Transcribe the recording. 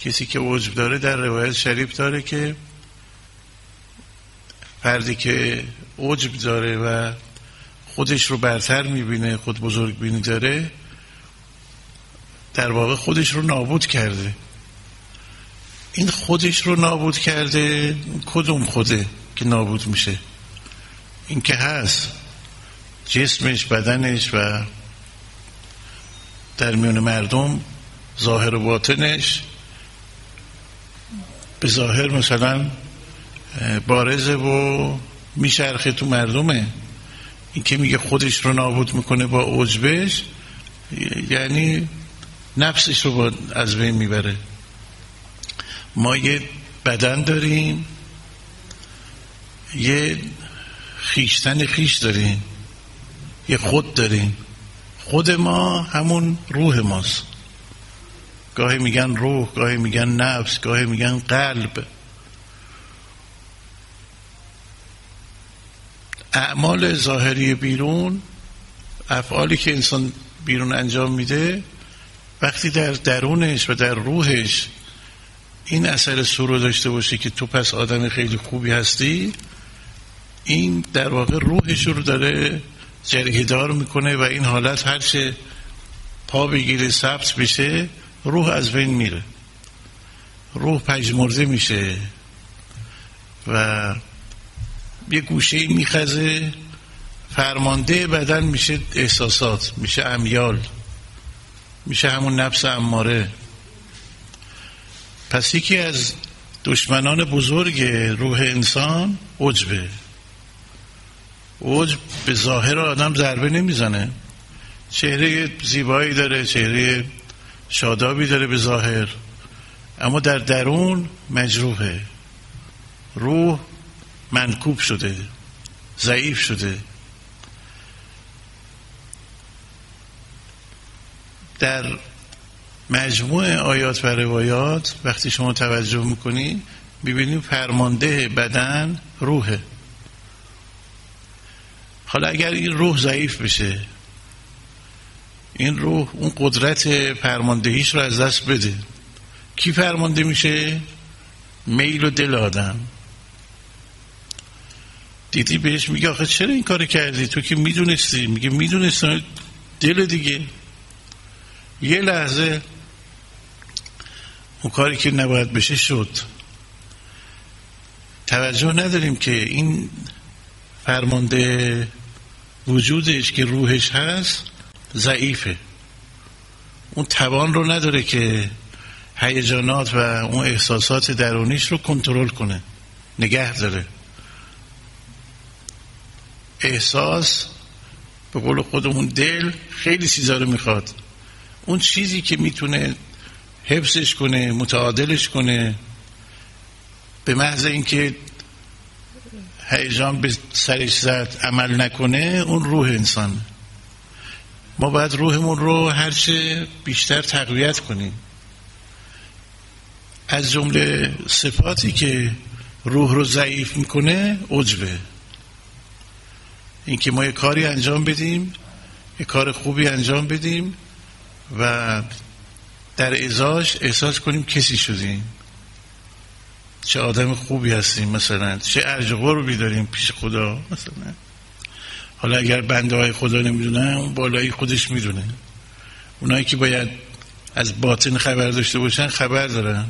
کسی که عجب داره در روایت شریف داره که فردی که عجب داره و خودش رو برتر می‌بینه خود بزرگ بینی داره در واقع خودش رو نابود کرده. این خودش رو نابود کرده کدوم خوده که نابود میشه؟ این که هست. جسمش بدنش و در میون مردم ظاهر و باطنش به ظاهر مثلا بارزه و میشرخه تو مردمه. این که میگه خودش رو نابود می‌کنه با عجبش یعنی نفسش رو با از بین می‌بره. ما یه بدن داریم یه خیشتن خیش داریم یه خود داریم. خود ما همون روح ماست. گاهی میگن روح گاهی میگن نفس گاهی میگن قلب. اعمال ظاهری بیرون افعالی که انسان بیرون انجام میده وقتی در درونش و در روحش این اثر سرو داشته باشه که تو پس آدم خیلی خوبی هستی این در واقع روحش رو داره جریهدار می‌کنه و این حالت هرچه پا بگیره ثبت بشه روح از بین میره. روح پژمرده میشه و یه گوشه میخزه فرمانده بدن میشه احساسات میشه امیال میشه همون نفس اماره. پس یکی از دشمنان بزرگ روح انسان عجبه. عجب به ظاهر آدم ضربه نمی‌زنه. چهره زیبایی داره چهره شادابی داره به ظاهر اما در درون مجروحه. روح منکوب شده ضعیف شده. در مجموع آیات و روایات وقتی شما توجه می‌کنید ببینید فرمانده بدن روحه. حالا اگر این روح ضعیف بشه این روح اون قدرت فرماندهیش رو از دست بده. کی فرمانده میشه؟ میل و دل آدم. دیدی بهش میگه آخه چرا این کار کردی؟ تو که می‌دونستی. میگه می‌دونستم. دل دیگه. یه لحظه اون کاری که نباید بشه شد. توجه نداریم که این فرمانده وجودش که روحش هست ضعیفه. اون توان رو نداره که هیجانات و اون احساسات درونیش رو کنترل کنه. نگه داره. احساس به قول خودمون دل خیلی چیزا رو می‌خواد. اون چیزی که می‌تونه حفظش کنه متعادلش کنه به محض اینکه هیجان به سرش زد عمل نکنه اون روح انسان ما باید روحمون رو هرچه بیشتر تقویت کنیم. از جمله صفاتی که روح رو ضعیف می‌کنه عجبه. اینکه ما یه کاری انجام بدیم یه کار خوبی انجام بدیم و در ازاش احساس کنیم کسی شدیم. چه آدم خوبی هستیم مثلا چه ارج رو داریم پیش خدا مثلا. حالا اگر بنده های خدا نمی‌دونن اون بالایی خودش می‌دونه. اونایی که باید از باطن خبر داشته باشن خبر دارن.